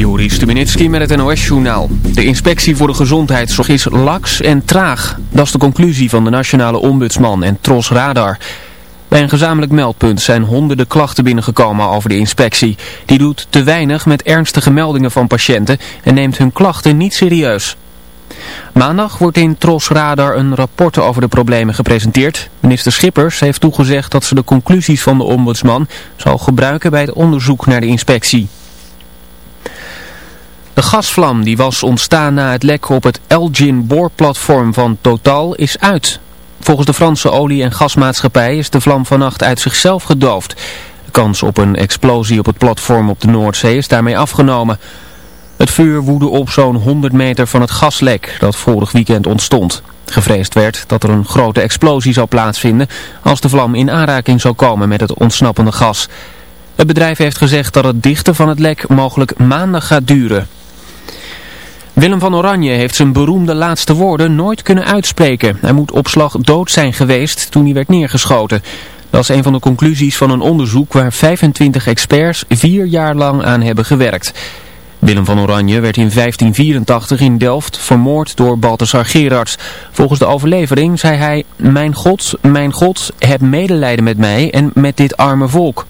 Juri Stubenitski met het NOS-journaal. De inspectie voor de gezondheidszorg is laks en traag. Dat is de conclusie van de nationale ombudsman en Tros Radar. Bij een gezamenlijk meldpunt zijn honderden klachten binnengekomen over de inspectie. Die doet te weinig met ernstige meldingen van patiënten en neemt hun klachten niet serieus. Maandag wordt in Tros Radar een rapport over de problemen gepresenteerd. Minister Schippers heeft toegezegd dat ze de conclusies van de ombudsman zal gebruiken bij het onderzoek naar de inspectie. De gasvlam die was ontstaan na het lek op het Elgin boorplatform van Total is uit. Volgens de Franse olie- en gasmaatschappij is de vlam vannacht uit zichzelf gedoofd. De kans op een explosie op het platform op de Noordzee is daarmee afgenomen. Het vuur woedde op zo'n 100 meter van het gaslek dat vorig weekend ontstond. Gevreesd werd dat er een grote explosie zou plaatsvinden als de vlam in aanraking zou komen met het ontsnappende gas. Het bedrijf heeft gezegd dat het dichten van het lek mogelijk maanden gaat duren. Willem van Oranje heeft zijn beroemde laatste woorden nooit kunnen uitspreken. Hij moet op slag dood zijn geweest toen hij werd neergeschoten. Dat is een van de conclusies van een onderzoek waar 25 experts vier jaar lang aan hebben gewerkt. Willem van Oranje werd in 1584 in Delft vermoord door Balthasar Gerards. Volgens de overlevering zei hij, mijn God, mijn God, heb medelijden met mij en met dit arme volk.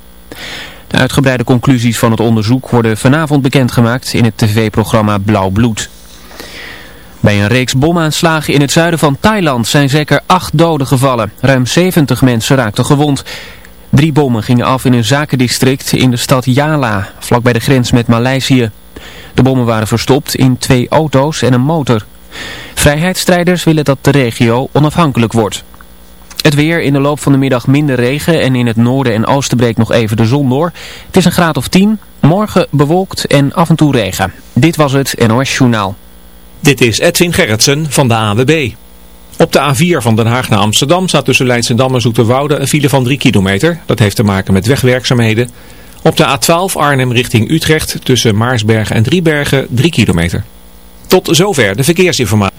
De uitgebreide conclusies van het onderzoek worden vanavond bekendgemaakt in het tv-programma Blauw Bloed. Bij een reeks bomaanslagen in het zuiden van Thailand zijn zeker acht doden gevallen. Ruim 70 mensen raakten gewond. Drie bommen gingen af in een zakendistrict in de stad Yala, vlakbij de grens met Maleisië. De bommen waren verstopt in twee auto's en een motor. Vrijheidsstrijders willen dat de regio onafhankelijk wordt. Het weer in de loop van de middag minder regen en in het noorden en oosten breekt nog even de zon door. Het is een graad of 10, morgen bewolkt en af en toe regen. Dit was het NOS Journaal. Dit is Edwin Gerritsen van de AWB. Op de A4 van Den Haag naar Amsterdam staat tussen Leidschendam en Zoeterwoude een file van 3 kilometer. Dat heeft te maken met wegwerkzaamheden. Op de A12 Arnhem richting Utrecht tussen Maarsbergen en Driebergen 3 kilometer. Tot zover de verkeersinformatie.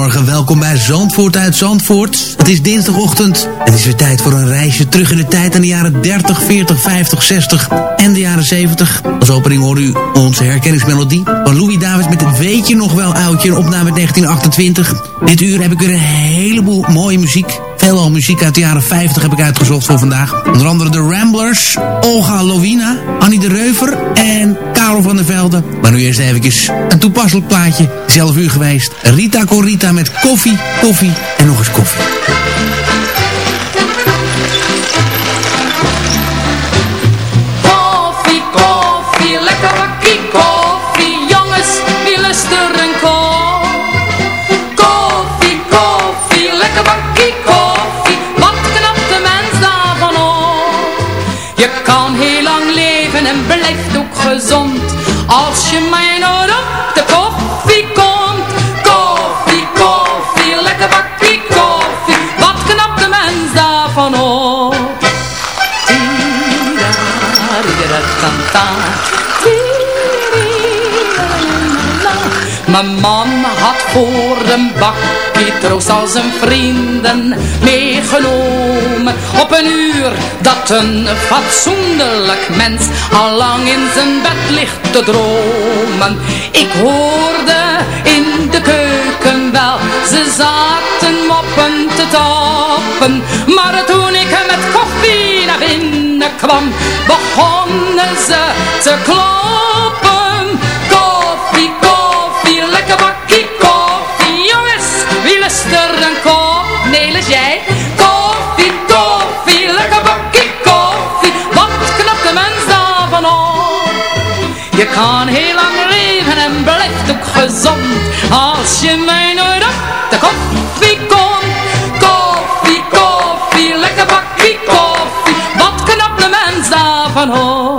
Goedemorgen, welkom bij Zandvoort uit Zandvoort. Het is dinsdagochtend. Het is weer tijd voor een reisje terug in de tijd aan de jaren 30, 40, 50, 60 en de jaren 70. Als opening hoort u onze herkenningsmelodie van Louis Davids met het Weet je nog wel oudje, een opname 1928. Dit uur heb ik weer een heleboel mooie muziek. Veelal muziek uit de jaren 50 heb ik uitgezocht voor vandaag. Onder andere de Ramblers, Olga Lovina, Annie de Reuver en Karel van der Velde. Maar nu eerst even een toepasselijk plaatje. Zelf uur geweest. Rita Corita met koffie, koffie en nog eens koffie. Koffie, Mijn man had voor een bakkie troost al zijn vrienden meegenomen. Op een uur dat een fatsoenlijk mens al lang in zijn bed ligt te dromen. Ik hoorde in de keuken wel, ze zaten moppen te tappen. Maar toen ik met koffie naar binnen kwam, begonnen ze te kloppen Je kan heel lang leven en blijft ook gezond. Als je mij nooit op de koffie komt. Koffie, koffie, lekker bakkie koffie. Wat knap de mens daarvan hoor.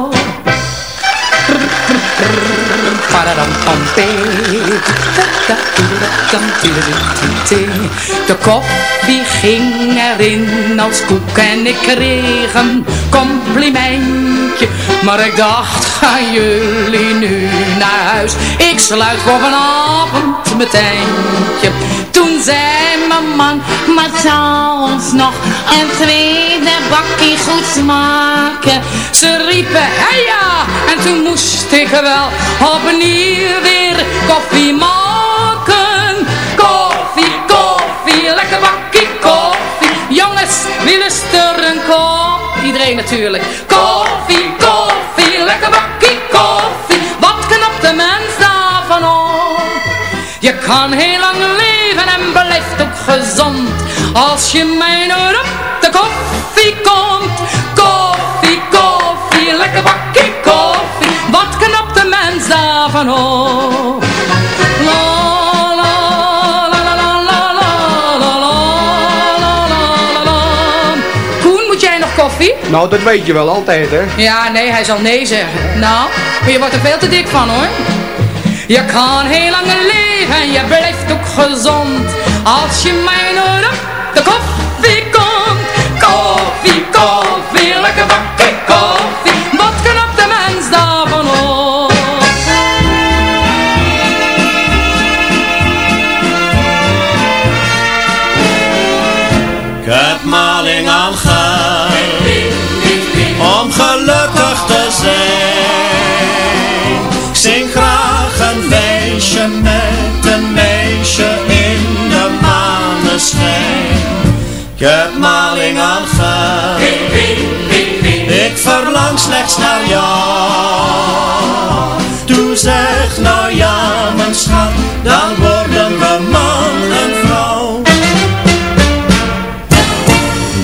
De koffie ging erin als koek en ik kreeg een complimentje. Maar ik dacht, gaan jullie nu naar huis? Ik sluit voor vanavond mijn tentje. Toen zei mijn man, maar zou ons nog een tweede bakje goed smaken? Ze riepen, hey ja, en toen moest ik wel opnieuw weer koffie. Jongens, er een kop? Iedereen natuurlijk. Koffie, koffie, lekker bakje koffie. Wat knapt de mens daarvan op? Je kan heel lang leven en blijft ook gezond. Als je mij nooit op de koffie komt. Koffie, koffie, lekker bakje koffie. Wat knapt de mens daarvan op? Nou, dat weet je wel altijd, hè? Ja, nee, hij zal nee zeggen. Nou, je wordt er veel te dik van hoor. Je kan heel lang leven en je blijft ook gezond. Als je mij op de koffie komt. Koffie, koffie, lekker bakje heb maling aan geld, ik verlang slechts naar jou. Doe zeg nou ja mijn schat, dan worden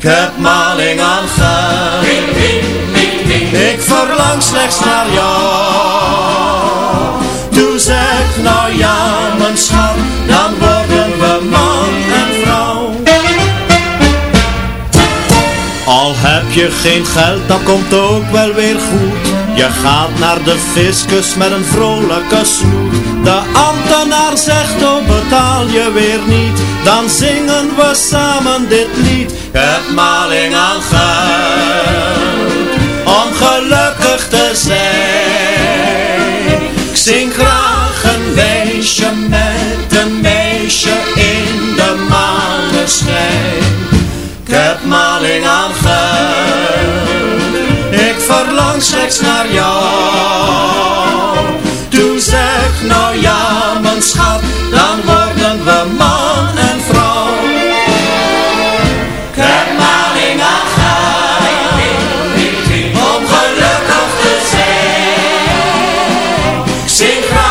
ik heb maling aan geld. Ik verlang slechts naar jou. Doe zeg nou ja mijn schat Dan worden we man en vrouw. Al heb je geen geld dan komt ook wel weer goed Je gaat naar de fiscus met een vrolijke snoet. De ambtenaar zegt oh betaal je weer niet. Dan zingen we samen dit lied. Heb maling aan geld Om gelukkig te zijn. Ik zing graag een weesje met een meisje in de maneschijn. Ik heb maling aan geld verlang slechts naar jou. Doe zeg nou ja mijn schat Dan worden we man en vrouw. Om gelukkig te zijn zing graag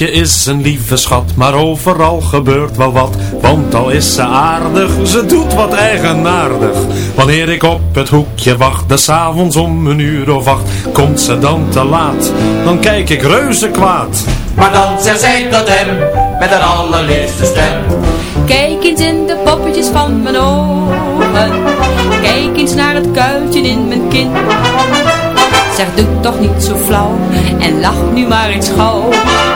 meisje is een lieve schat, maar overal gebeurt wel wat. Want al is ze aardig, ze doet wat eigenaardig. Wanneer ik op het hoekje wacht, des avonds om een uur of acht, komt ze dan te laat. Dan kijk ik reuze kwaad. Maar dan zegt zij tot hem, met haar allerliefste stem. Kijk eens in de poppetjes van mijn ogen. Kijk eens naar het kuiltje in mijn kin. Zeg, doe toch niet zo flauw en lach nu maar eens gauw.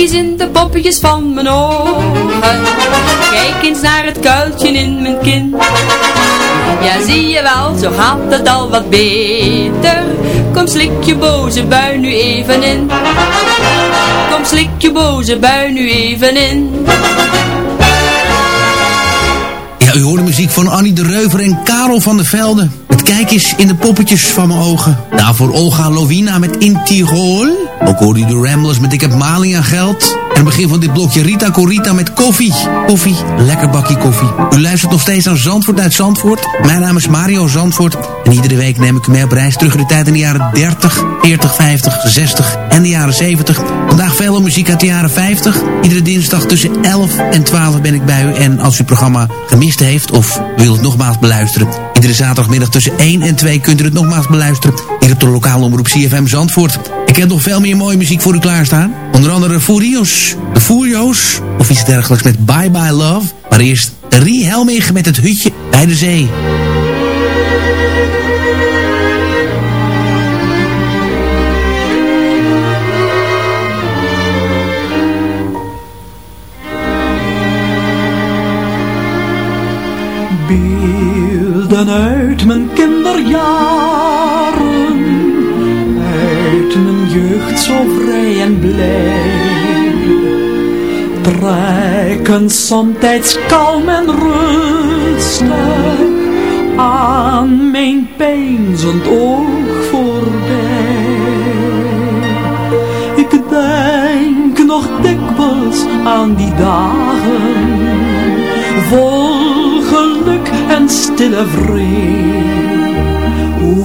Eens in de poppetjes van mijn ogen. Kijk eens naar het kuiltje in mijn kin. Ja, zie je wel, zo gaat het al wat beter. Kom, slik je boze bui nu even in. Kom, slik je boze bui nu even in. Ja, u hoort de muziek van Annie de Reuver en Karel van der Velde. Met kijk eens in de poppetjes van mijn ogen. Daarvoor Olga Lovina met In. Ook hoorde u de Ramblers met Ik heb maling aan geld. En het begin van dit blokje Rita Corita met koffie. Koffie, lekker bakje koffie. U luistert nog steeds aan Zandvoort uit Zandvoort. Mijn naam is Mario Zandvoort. En iedere week neem ik u mee op reis terug in de tijd in de jaren 30, 40, 50, 60 en de jaren 70. Vandaag veel muziek uit de jaren 50. Iedere dinsdag tussen 11 en 12 ben ik bij u. En als u het programma gemist heeft of wilt nogmaals beluisteren... iedere zaterdagmiddag tussen 1 en 2 kunt u het nogmaals beluisteren... hier op de lokale omroep CFM Zandvoort. Ik heb nog veel meer mooie muziek voor u klaarstaan. Onder andere Furios, de Furio's of iets dergelijks met Bye Bye Love. Maar eerst Rie met het hutje bij de zee. Beelden uit mijn kinderjaren, uit mijn jeugd zo vrij en blij. Trekken somtijds kalm en rustig aan mijn peinzend oog voorbij. Ik denk nog dikwijls aan die dagen, vol geluk en stille vrede. Hoe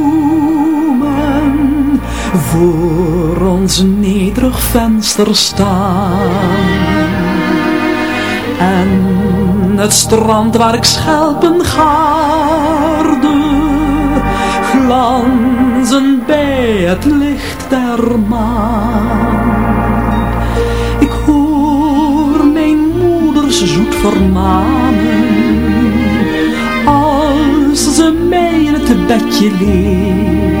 voor ons nederig venster staan. En het strand waar ik schelpen gaarde, glanzen bij het licht der maan. Ik hoor mijn moeders zoet vermanen, als ze mij in het bedje leert.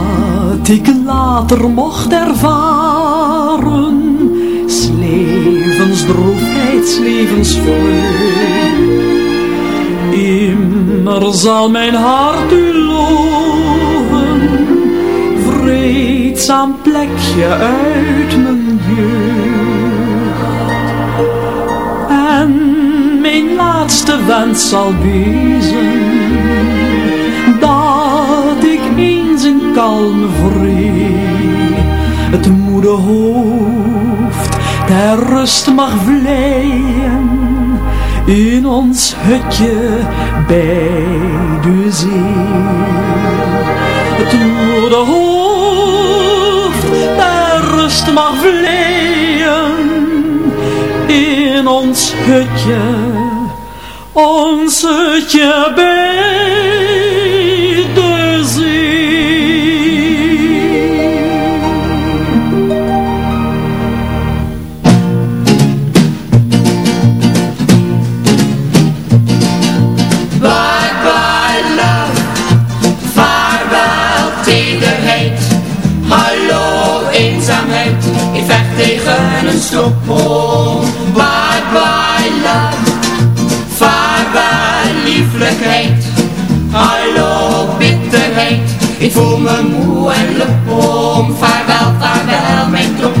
Ik later mocht ervaren, slevensdroefheid, slevensvreugd. Immer zal mijn hart u loven, vreedzaam plekje uit mijn jeugd. En mijn laatste wens zal wezen, dat ik kalme vrede het moede hoofd ter rust mag vleien in ons hutje bij de zee. Het moede hoofd ter rust mag vleien in ons hutje, ons hutje bij een stoppel. Bye bye love, vaarwel lieflijkheid. Hallo bitterheid, ik voel me moe en lepom. Vaarwel, vaarwel mijn toppom.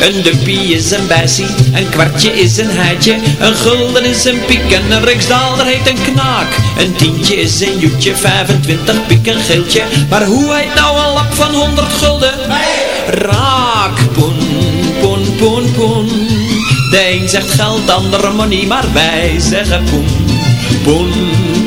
Een duppie is een bessie, een kwartje is een heitje, een gulden is een piek en een riksdaalder heet een knaak. Een tientje is een joetje, 25 piek een geeltje, maar hoe heet nou een lap van 100 gulden? Raak, poen, poen, poen, poen. De een zegt geld, de ander money, maar wij zeggen poen. Poen,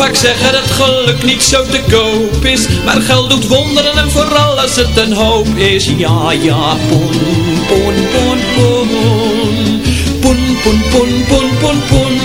Vaak zeggen dat geluk niet zo te koop is Maar geld doet wonderen en vooral als het een hoop is Ja, ja, poen, poen, poen, poen Poen, poen, poen, poen, poen,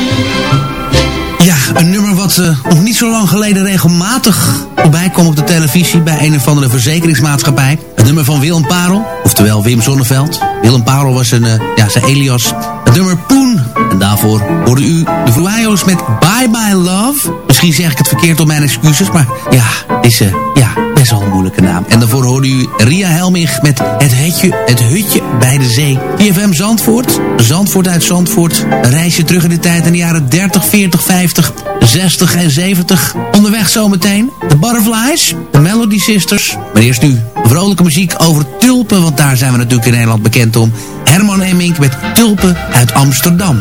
Ja, een nummer wat eh, nog niet zo lang geleden regelmatig voorbij kwam op de televisie bij een of andere verzekeringsmaatschappij. Het nummer van Willem Parel, oftewel Wim Zonneveld. Willem Parel was een, eh, ja, zijn alias. Het nummer Poen. En daarvoor hoorde u de Fluayos met Bye Bye Love. Misschien zeg ik het verkeerd op mijn excuses, maar ja, is, eh, ja, best wel een moeilijke naam. En daarvoor hoorde u Ria Helmich met Het Hutje, het hutje bij de Zee. IFM Zandvoort, Zandvoort uit Zandvoort. Reisje terug in de tijd in de jaren 30, 40, 50, 60 en 70. Onderweg zometeen de Butterflies, de Melody Sisters. Maar eerst nu vrolijke muziek over tulpen, want daar zijn we natuurlijk in Nederland bekend om. Herman Emmink met Tulpen uit Amsterdam.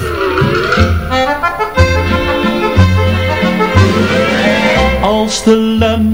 Als de lente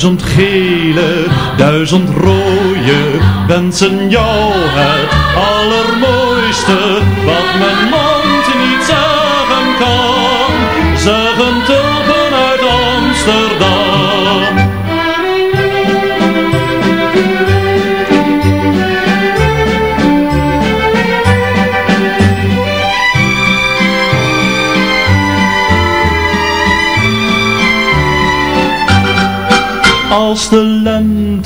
Duizend gele, duizend rode, wensen jou het allermooiste, wat mijn mond niet zeggen kan. Zeggen tulpen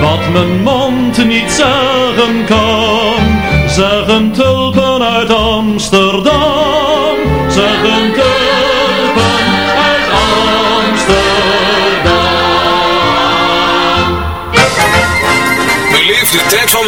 wat mijn mond niet zeggen kan. Zeggen tulpen uit Amsterdam, zeggen tulpen uit Amsterdam. Beleef de tijd van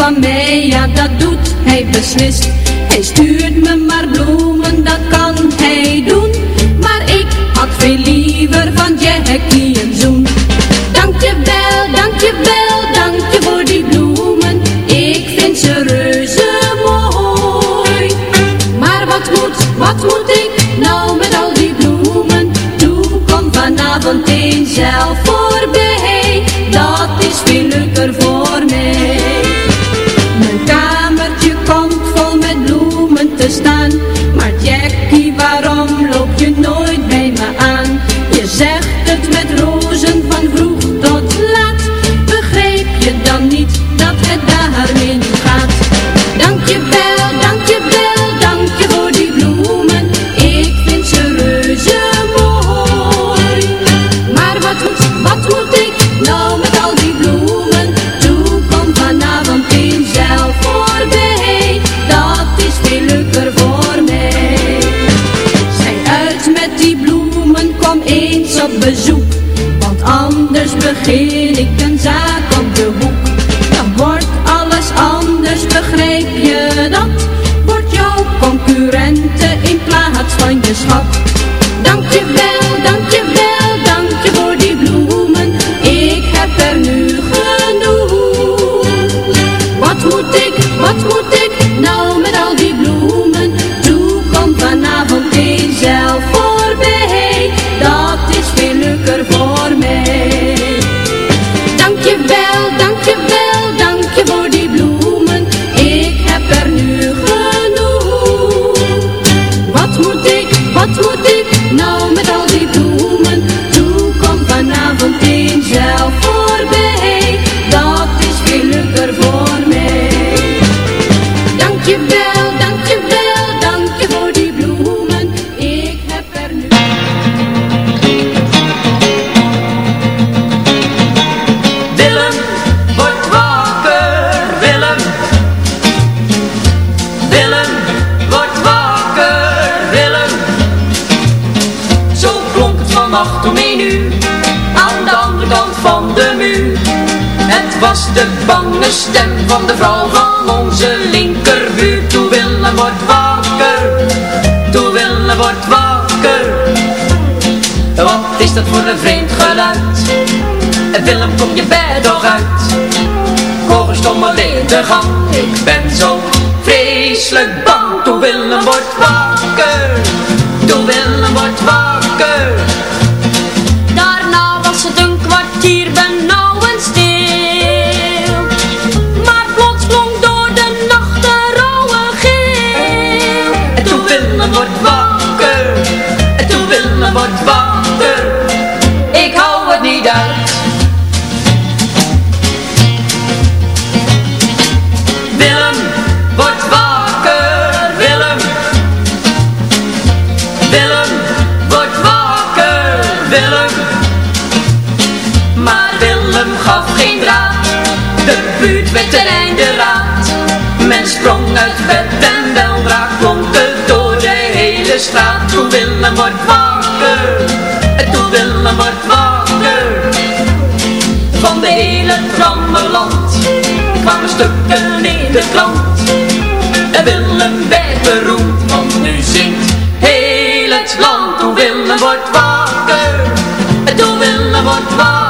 van ja dat doet hij beslist. Hij stuurt me maar bloemen, dat kan hij doen. Maar ik had veel liever van Jackie een zoen. Dankjewel, dankjewel, dankje voor die bloemen. Ik vind ze reuze mooi. Maar wat moet, wat moet ik nou met al die bloemen? Doe, kom vanavond eens zelf voorbij. van nachtmenu aan de andere kant van de muur. Het was de bange stem van de vrouw van onze linkerbuur. Toen Willem wordt wakker, toe Willem wordt wakker. Wat is dat voor een vreemd geluid? Willem, kom je bed nog uit? Kogelstom alleen te gaan, ik ben zo vreselijk bang. Toen Willem wordt wakker, toe Willem wordt wakker. Willem wordt wakker, toen Willem wordt wakker. Van de hele trammeland kwamen stukken in de krant. En Willem werd beroemd, want nu zingt heel het land. Toen Willem wordt wakker, en toen Willem wordt wakker,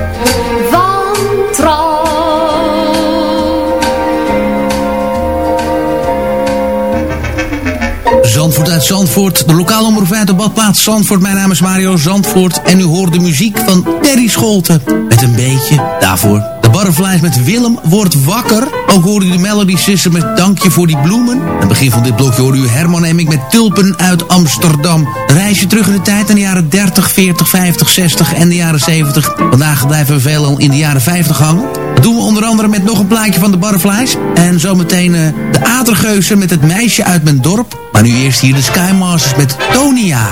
Zandvoort. De lokale omroep uit de badplaats Zandvoort. Mijn naam is Mario Zandvoort. En u hoort de muziek van Terry Scholten. Met een beetje daarvoor. Butterflies met Willem wordt wakker. Ook hoorde u de Melody Sister met Dankje voor die bloemen. Aan het begin van dit blokje hoorde u Herman Emmink met Tulpen uit Amsterdam. Een reisje terug in de tijd aan de jaren 30, 40, 50, 60 en de jaren 70. Vandaag blijven we veelal in de jaren 50 hangen. Dat doen we onder andere met nog een plaatje van de Butterflies. En zometeen uh, de Atergeuzen met het meisje uit mijn dorp. Maar nu eerst hier de Skymasters met Tonia.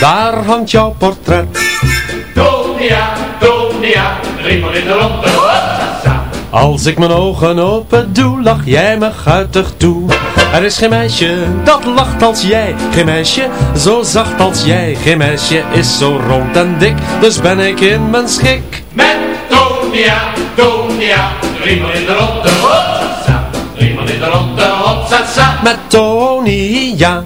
daar hangt jouw portret. Tonia, Tonia, driemaal in de ronde. Als ik mijn ogen open doe, lach jij me guitig toe. Er is geen meisje dat lacht als jij, geen meisje zo zacht als jij. Geen meisje is zo rond en dik, dus ben ik in mijn schik. Met Tonia, Tonia, driemaal in de ronde. In de. Met Tonia.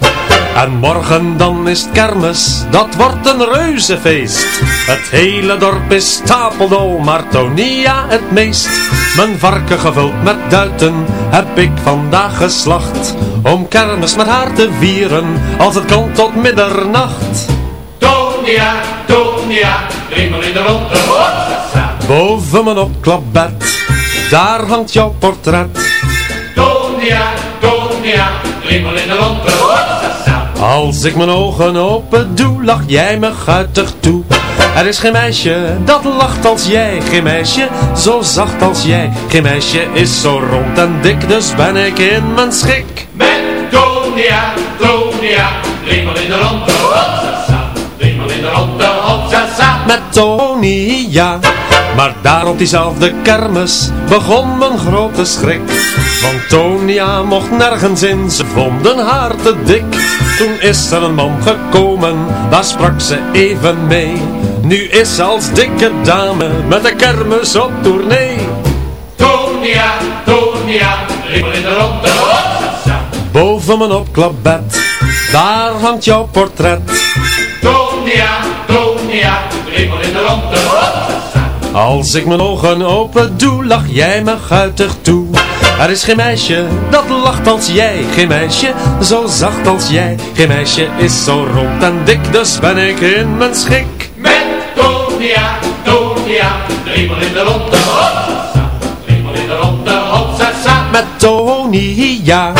En morgen dan is het kermis, dat wordt een reuzefeest. Het hele dorp is stapeldol, maar Tonia het meest. Mijn varken gevuld met duiten heb ik vandaag geslacht. Om kermis met haar te vieren, als het kan tot middernacht. Tonia, Tonia, driemaal in de ronde. Boven mijn opklapbed, daar hangt jouw portret. Driemaal in de hopsasa. Als ik mijn ogen open doe, lach jij me guitig toe. Er is geen meisje dat lacht als jij, geen meisje zo zacht als jij. Geen meisje is zo rond en dik, dus ben ik in mijn schik. Met Tonia, Tonia, driemaal in de ronde, Met Tonia. Maar daar op diezelfde kermis begon mijn grote schrik. Want Tonia mocht nergens in, ze vonden haar te dik. Toen is er een man gekomen, daar sprak ze even mee. Nu is ze als dikke dame met de kermis op tournee. Tonia, Tonia, driemaal in de ronde. Boven mijn opklapbed, daar hangt jouw portret. Tonia, Tonia, Als ik mijn ogen open doe, lach jij me guitig toe. Er is geen meisje dat lacht als jij, geen meisje zo zacht als jij. Geen meisje is zo rond en dik, dus ben ik in mijn schik. Met Tonia, Tonia, driemaal in de ronde, hopsasa. Driemaal in de ronde, hopsasa. Met Tonia.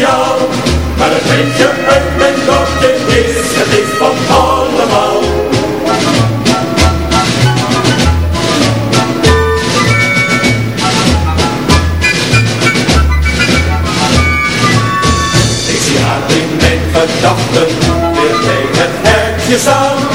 Maar het meisje uit mijn dorpje is het is van allemaal. Ik zie haar in mijn gedachten weer bij het hekje staan.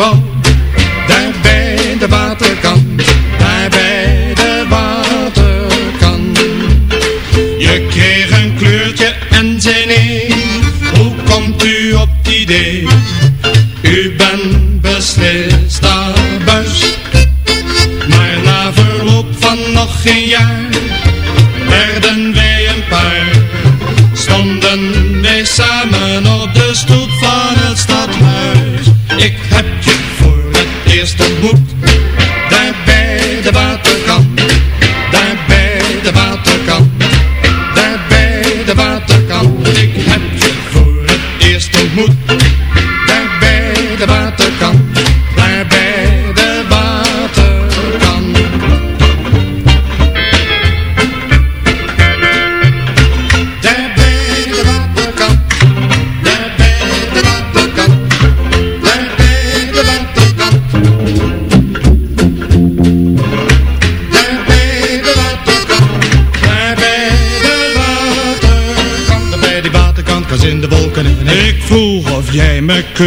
Kussen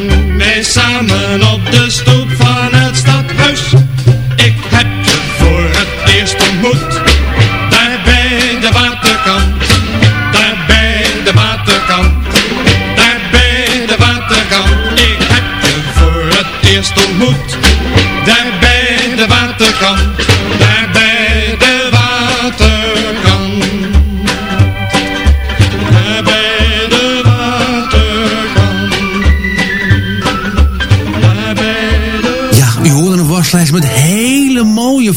Stonden wij samen op de stoep van het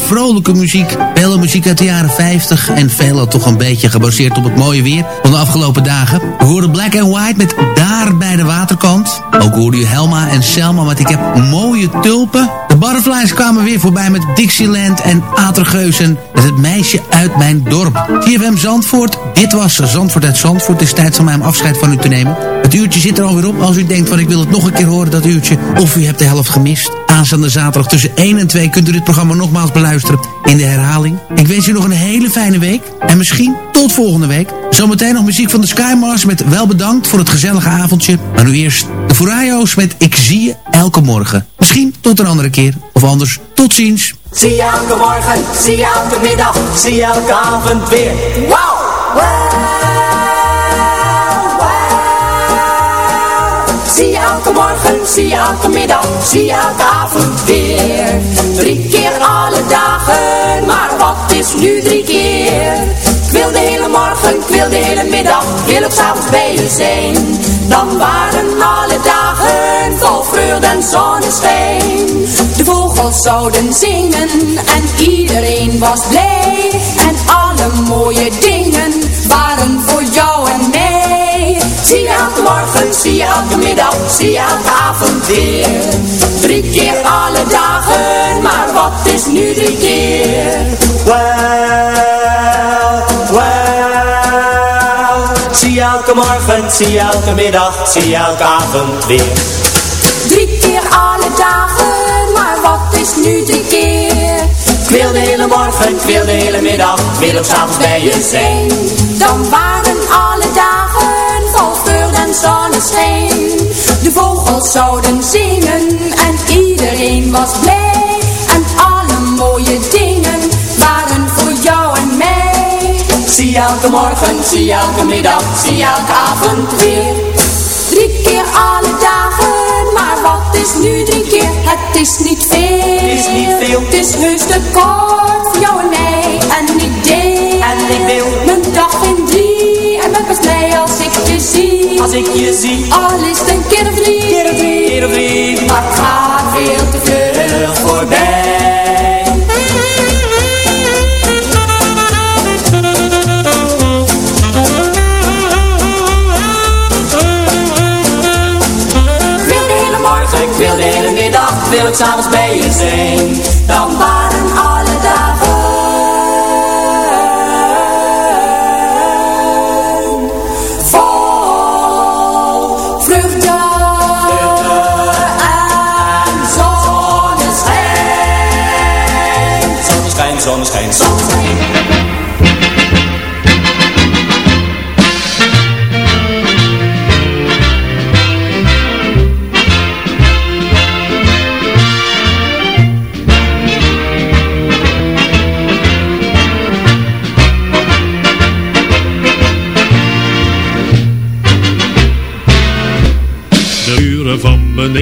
vrolijke muziek. Veel muziek uit de jaren 50 en veel toch een beetje gebaseerd op het mooie weer van de afgelopen dagen. We hoorden Black and White met Daar bij de waterkant. Ook hoorde u Helma en Selma met Ik heb mooie tulpen. De Butterflies kwamen weer voorbij met Dixieland en Atergeuzen met Het meisje uit mijn dorp. TFM Zandvoort, dit was Zandvoort uit Zandvoort. Het is tijd om mij om afscheid van u te nemen. Het uurtje zit er alweer op. Als u denkt van ik wil het nog een keer horen, dat uurtje. Of u hebt de helft gemist. Aanstaande zaterdag tussen 1 en 2 kunt u dit programma nogmaals beluisteren in de herhaling. Ik wens u nog een hele fijne week. En misschien tot volgende week. Zometeen nog muziek van de Skymars met wel bedankt voor het gezellige avondje. Maar nu eerst de Furayos met Ik zie je elke morgen. Misschien tot een andere keer. Of anders, tot ziens. Zie je elke morgen, zie je elke middag, zie je elke avond weer. Wauw! Zie je elke morgen, zie je elke middag, zie je elke avond weer. Drie keer alle dagen, maar wat is nu drie keer? De hele morgen, ik wil de hele middag, wil ook s'avonds bij je zijn. Dan waren alle dagen vol vreugde en zonneschijn. De vogels zouden zingen en iedereen was blij. En alle mooie dingen waren voor jou en mij. Zie je morgen, zie je elke middag, zie je avond weer. Drie keer alle dagen, maar wat is nu drie keer? elke morgen, zie elke middag, zie elke avond weer. Drie keer alle dagen, maar wat is nu de keer? Ik wil de hele morgen, ik wil de hele middag, ik wil ook bij je zijn. Dan waren alle dagen vol geur en zonneschijn. De vogels zouden zingen en iedereen was blij. Zie elke morgen, zie elke middag, zie elke avond weer. Drie keer alle dagen, maar wat is nu drie keer? Het is niet veel. Het is niet veel. Het is heus te kort voor jou en mij. En ik deel. En ik wil mijn dag in drie. En ben pas blij als ik je zie. Als ik je zie. Al is het een keer of drie. Keer of drie. Keer of drie. Maar het gaat veel te vlug voorbij. S'avonds bij je zijn. Dan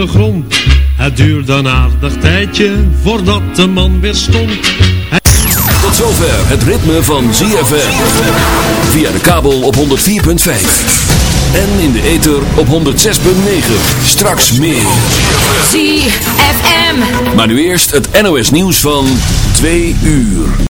De grond. Het duurde een aardig tijdje voordat de man weer stond. Hij... Tot zover het ritme van ZFM. Via de kabel op 104.5. En in de ether op 106.9. Straks meer. ZFM. Maar nu eerst het NOS nieuws van 2 uur.